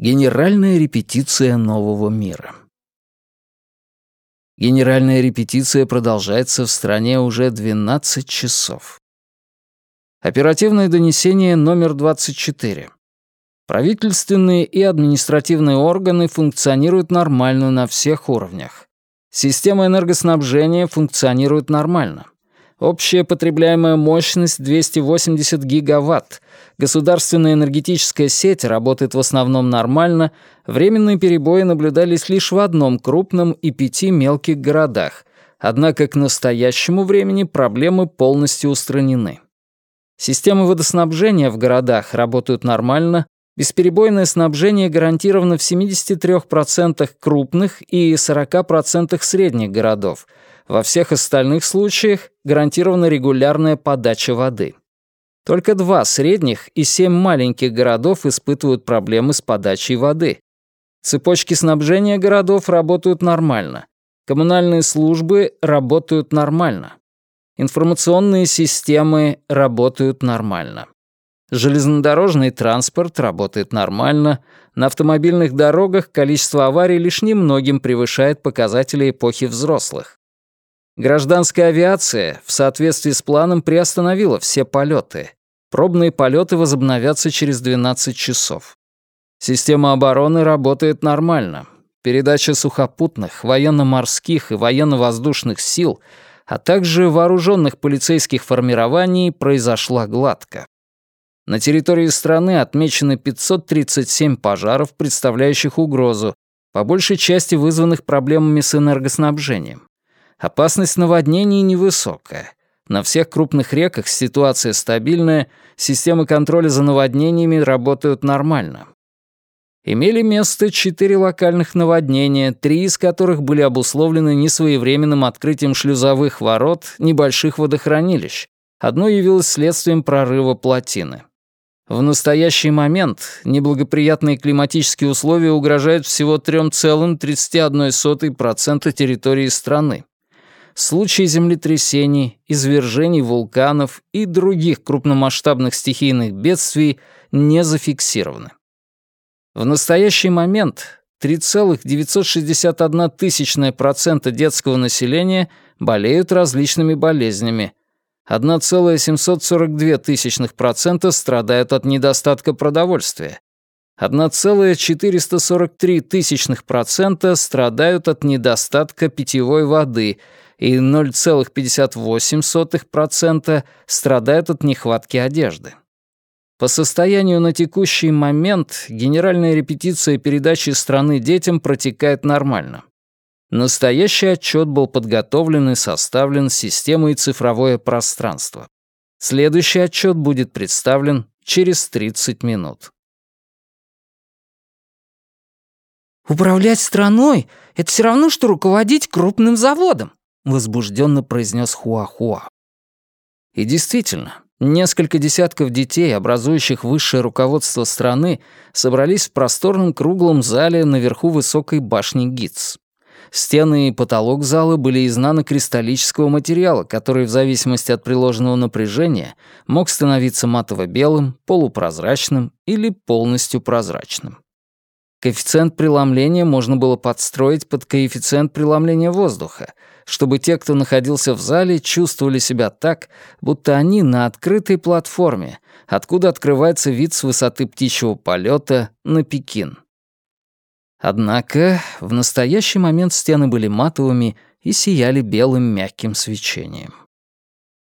Генеральная репетиция нового мира. Генеральная репетиция продолжается в стране уже 12 часов. Оперативное донесение номер 24. Правительственные и административные органы функционируют нормально на всех уровнях. Система энергоснабжения функционирует нормально. Общая потребляемая мощность 280 гигаватт. Государственная энергетическая сеть работает в основном нормально. Временные перебои наблюдались лишь в одном крупном и пяти мелких городах. Однако к настоящему времени проблемы полностью устранены. Системы водоснабжения в городах работают нормально, бесперебойное снабжение гарантировано в 73% крупных и 40% средних городов — во всех остальных случаях гарантирована регулярная подача воды. Только два средних и семь маленьких городов испытывают проблемы с подачей воды. Цепочки снабжения городов работают нормально. Коммунальные службы работают нормально. Информационные системы работают нормально. Железнодорожный транспорт работает нормально. На автомобильных дорогах количество аварий лишь немногим превышает показатели эпохи взрослых. Гражданская авиация в соответствии с планом приостановила все полеты. Пробные полеты возобновятся через 12 часов. Система обороны работает нормально. Передача сухопутных, военно-морских и военно-воздушных сил, а также вооруженных полицейских формирований произошла гладко. На территории страны отмечены 537 пожаров, представляющих угрозу, по большей части вызванных проблемами с энергоснабжением. Опасность наводнений невысокая. На всех крупных реках ситуация стабильная, системы контроля за наводнениями работают нормально. Имели место четыре локальных наводнения, три из которых были обусловлены несвоевременным открытием шлюзовых ворот небольших водохранилищ. Одно явилось следствием прорыва плотины. В настоящий момент неблагоприятные климатические условия угрожают всего 3,31% территории страны случаи землетрясений, извержений вулканов и других крупномасштабных стихийных бедствий не зафиксированы. В настоящий момент 3,961% детского населения болеют различными болезнями, 1,742% страдают от недостатка продовольствия, 1,443% страдают от недостатка питьевой воды – и 0,58% страдают от нехватки одежды. По состоянию на текущий момент генеральная репетиция передачи страны детям протекает нормально. Настоящий отчет был подготовлен и составлен системой цифровое пространство. Следующий отчет будет представлен через 30 минут. «Управлять страной — это все равно, что руководить крупным заводом», возбужденно произнес Хуахуа. И действительно, несколько десятков детей, образующих высшее руководство страны, собрались в просторном круглом зале наверху высокой башни ГИЦ. Стены и потолок зала были из нанокристаллического материала, который в зависимости от приложенного напряжения мог становиться матово-белым, полупрозрачным или полностью прозрачным. Коэффициент преломления можно было подстроить под коэффициент преломления воздуха, чтобы те, кто находился в зале, чувствовали себя так, будто они на открытой платформе, откуда открывается вид с высоты птичьего полета на Пекин. Однако в настоящий момент стены были матовыми и сияли белым мягким свечением.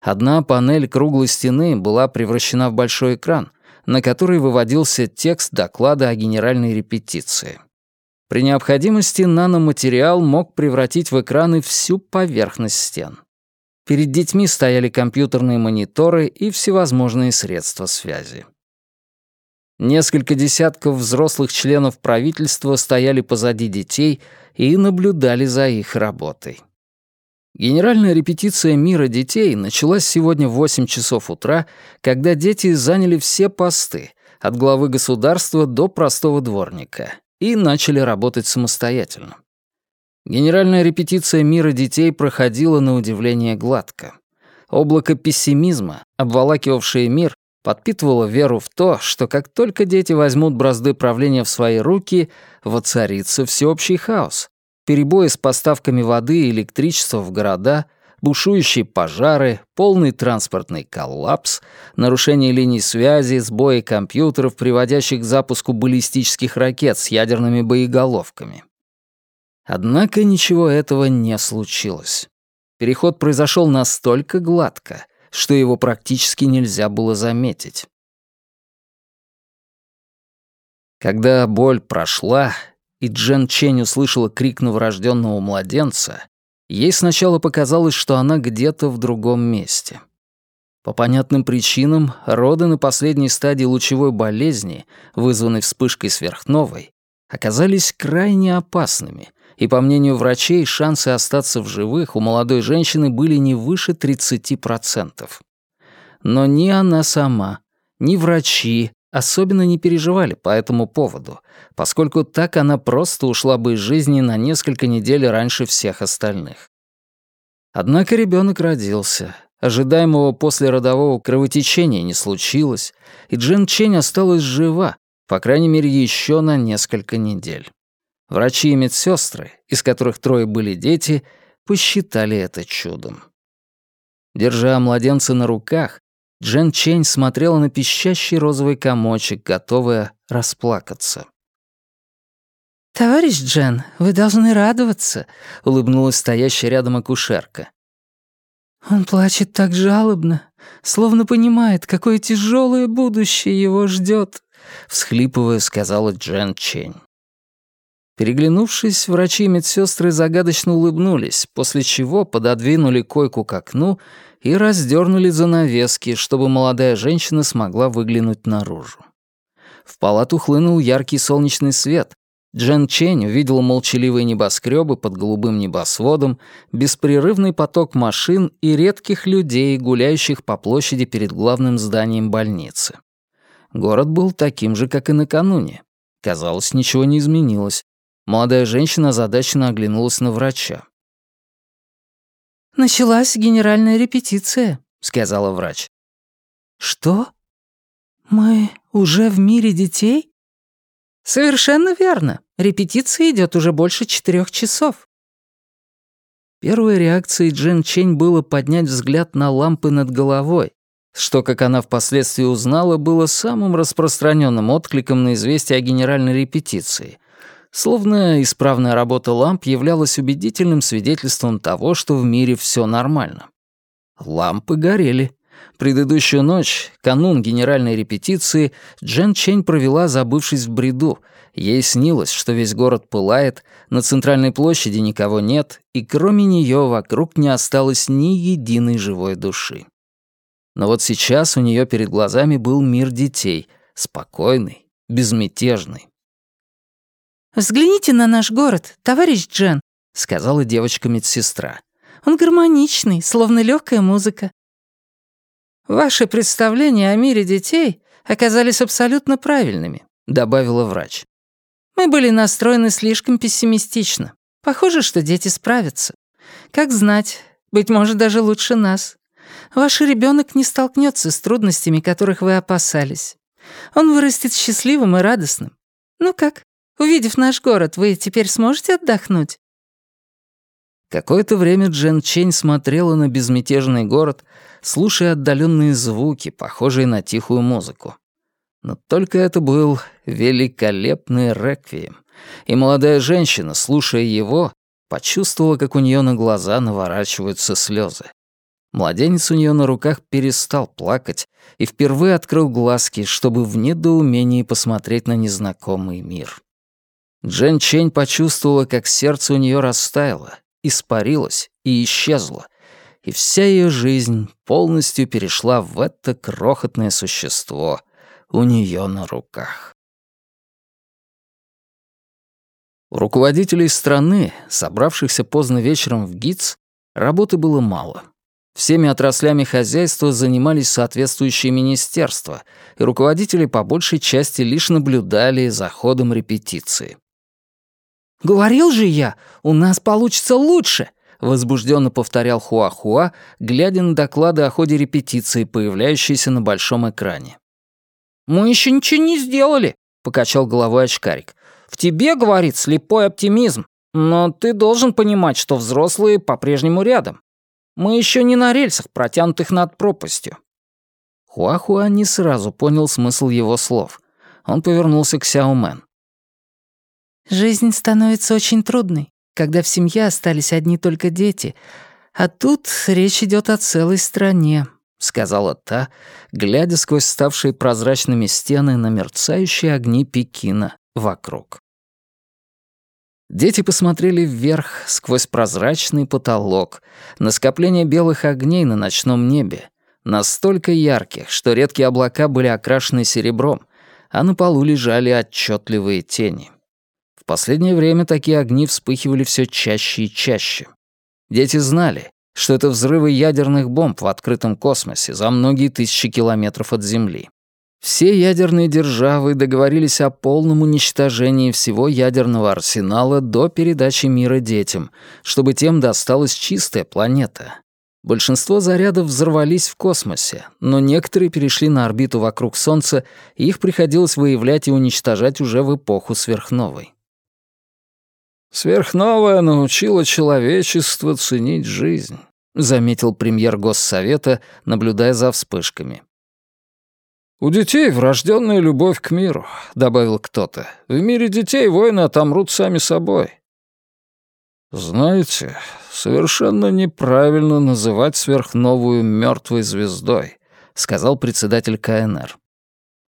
Одна панель круглой стены была превращена в большой экран, на который выводился текст доклада о генеральной репетиции. При необходимости наноматериал мог превратить в экраны всю поверхность стен. Перед детьми стояли компьютерные мониторы и всевозможные средства связи. Несколько десятков взрослых членов правительства стояли позади детей и наблюдали за их работой. Генеральная репетиция мира детей началась сегодня в 8 часов утра, когда дети заняли все посты, от главы государства до простого дворника, и начали работать самостоятельно. Генеральная репетиция мира детей проходила на удивление гладко. Облако пессимизма, обволакивавшее мир, подпитывала веру в то, что как только дети возьмут бразды правления в свои руки, воцарится всеобщий хаос. Перебои с поставками воды и электричества в города, бушующие пожары, полный транспортный коллапс, нарушение линий связи, сбои компьютеров, приводящих к запуску баллистических ракет с ядерными боеголовками. Однако ничего этого не случилось. Переход произошел настолько гладко, что его практически нельзя было заметить. Когда боль прошла, и Джен Чень услышала крик новорожденного младенца, ей сначала показалось, что она где-то в другом месте. По понятным причинам, роды на последней стадии лучевой болезни, вызванной вспышкой сверхновой, оказались крайне опасными, и, по мнению врачей, шансы остаться в живых у молодой женщины были не выше 30%. Но ни она сама, ни врачи особенно не переживали по этому поводу, поскольку так она просто ушла бы из жизни на несколько недель раньше всех остальных. Однако ребенок родился, ожидаемого послеродового кровотечения не случилось, и Джен Чень осталась жива, по крайней мере, еще на несколько недель. Врачи и медсестры, из которых трое были дети, посчитали это чудом. Держа младенца на руках, Джен Чень смотрела на пищащий розовый комочек, готовая расплакаться. «Товарищ Джен, вы должны радоваться», — улыбнулась стоящая рядом акушерка. «Он плачет так жалобно, словно понимает, какое тяжелое будущее его ждет», — всхлипывая, сказала Джен Чень. Переглянувшись, врачи и медсестры загадочно улыбнулись, после чего пододвинули койку к окну и раздернули занавески, чтобы молодая женщина смогла выглянуть наружу. В палату хлынул яркий солнечный свет. Джен Чень увидела молчаливые небоскребы под голубым небосводом, беспрерывный поток машин и редких людей, гуляющих по площади перед главным зданием больницы. Город был таким же, как и накануне. Казалось, ничего не изменилось. Молодая женщина озадаченно оглянулась на врача. «Началась генеральная репетиция», — сказала врач. «Что? Мы уже в мире детей?» «Совершенно верно. Репетиция идет уже больше четырех часов». Первой реакцией Джен Чень было поднять взгляд на лампы над головой, что, как она впоследствии узнала, было самым распространенным откликом на известие о генеральной репетиции — Словно исправная работа ламп являлась убедительным свидетельством того, что в мире все нормально. Лампы горели. Предыдущую ночь, канун генеральной репетиции, Джен Чень провела, забывшись в бреду. Ей снилось, что весь город пылает, на центральной площади никого нет, и кроме нее вокруг не осталось ни единой живой души. Но вот сейчас у нее перед глазами был мир детей, спокойный, безмятежный. «Взгляните на наш город, товарищ Джен», — сказала девочка-медсестра. «Он гармоничный, словно легкая музыка». «Ваши представления о мире детей оказались абсолютно правильными», — добавила врач. «Мы были настроены слишком пессимистично. Похоже, что дети справятся. Как знать, быть может, даже лучше нас. Ваш ребенок не столкнется с трудностями, которых вы опасались. Он вырастет счастливым и радостным. Ну как, Увидев наш город, вы теперь сможете отдохнуть?» Какое-то время Джен Чень смотрела на безмятежный город, слушая отдаленные звуки, похожие на тихую музыку. Но только это был великолепный реквием, и молодая женщина, слушая его, почувствовала, как у нее на глаза наворачиваются слезы. Младенец у нее на руках перестал плакать и впервые открыл глазки, чтобы в недоумении посмотреть на незнакомый мир. Джен Чень почувствовала, как сердце у нее растаяло, испарилось и исчезло, и вся ее жизнь полностью перешла в это крохотное существо у нее на руках. У руководителей страны, собравшихся поздно вечером в ГИЦ, работы было мало. Всеми отраслями хозяйства занимались соответствующие министерства, и руководители по большей части лишь наблюдали за ходом репетиции. «Говорил же я, у нас получится лучше!» —— возбужденно повторял Хуахуа, глядя на доклады о ходе репетиции, появляющиеся на большом экране. «Мы еще ничего не сделали», — покачал головой очкарик. «В тебе, — говорит, — слепой оптимизм, но ты должен понимать, что взрослые по-прежнему рядом. Мы еще не на рельсах, протянутых над пропастью». Хуахуа не сразу понял смысл его слов. Он повернулся к Сяомен. «Жизнь становится очень трудной, когда в семье остались одни только дети, а тут речь идет о целой стране», — сказала та, глядя сквозь ставшие прозрачными стены на мерцающие огни Пекина вокруг. Дети посмотрели вверх, сквозь прозрачный потолок, на скопление белых огней на ночном небе, настолько ярких, что редкие облака были окрашены серебром, а на полу лежали отчетливые тени. Последнее время такие огни вспыхивали все чаще и чаще. Дети знали, что это взрывы ядерных бомб в открытом космосе за многие тысячи километров от Земли. Все ядерные державы договорились о полном уничтожении всего ядерного арсенала до передачи мира детям, чтобы тем досталась чистая планета. Большинство зарядов взорвались в космосе, но некоторые перешли на орбиту вокруг Солнца, и их приходилось выявлять и уничтожать уже в эпоху сверхновой. «Сверхновая научила человечество ценить жизнь», — заметил премьер Госсовета, наблюдая за вспышками. «У детей врожденная любовь к миру», — добавил кто-то. «В мире детей войны отомрут сами собой». «Знаете, совершенно неправильно называть сверхновую мертвой звездой», — сказал председатель КНР.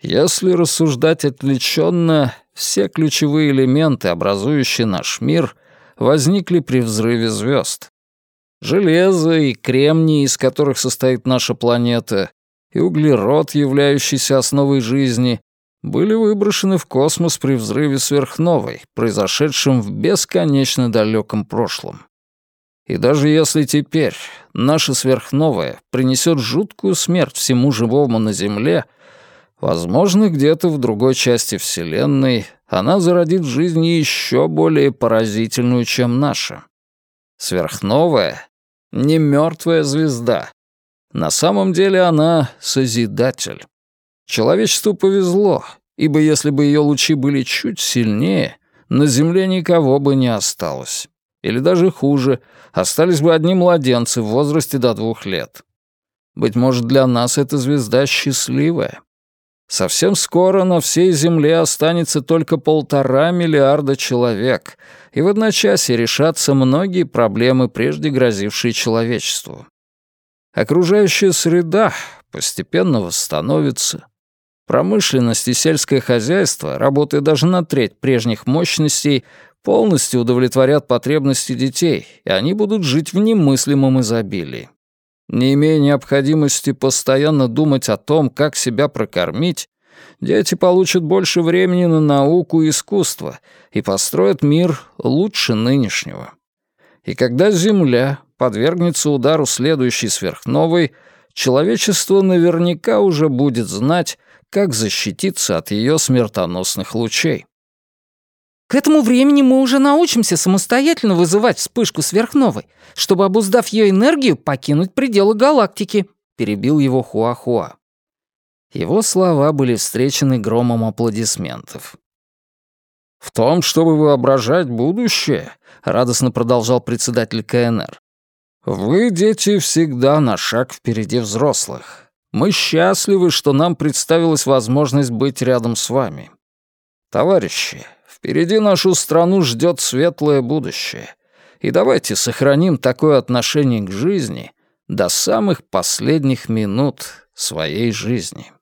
«Если рассуждать отвлеченно, все ключевые элементы, образующие наш мир, возникли при взрыве звезд. Железо и кремний, из которых состоит наша планета, и углерод, являющийся основой жизни, были выброшены в космос при взрыве сверхновой, произошедшем в бесконечно далеком прошлом. И даже если теперь наша сверхновая принесет жуткую смерть всему живому на Земле, возможно, где-то в другой части Вселенной она зародит жизнь еще более поразительную, чем наша. Сверхновая — не мертвая звезда, на самом деле она созидатель. Человечеству повезло, ибо если бы ее лучи были чуть сильнее, на Земле никого бы не осталось. Или даже хуже, остались бы одни младенцы в возрасте до двух лет. Быть может, для нас эта звезда счастливая. Совсем скоро на всей Земле останется только полтора миллиарда человек, и в одночасье решатся многие проблемы, прежде грозившие человечеству. Окружающая среда постепенно восстановится. Промышленность и сельское хозяйство, работая даже на треть прежних мощностей, полностью удовлетворят потребности детей, и они будут жить в немыслимом изобилии. Не имея необходимости постоянно думать о том, как себя прокормить, дети получат больше времени на науку и искусство и построят мир лучше нынешнего. И когда Земля, подвергнется удару следующей сверхновой, человечество наверняка уже будет знать, как защититься от ее смертоносных лучей. К этому времени мы уже научимся самостоятельно вызывать вспышку сверхновой, чтобы, обуздав ее энергию, покинуть пределы галактики», — перебил его Хуахуа. Его слова были встречены громом аплодисментов. «В том, чтобы воображать будущее», — радостно продолжал председатель КНР, вы, дети, всегда на шаг впереди взрослых. Мы счастливы, что нам представилась возможность быть рядом с вами. Товарищи, впереди нашу страну ждет светлое будущее. И давайте сохраним такое отношение к жизни до самых последних минут своей жизни.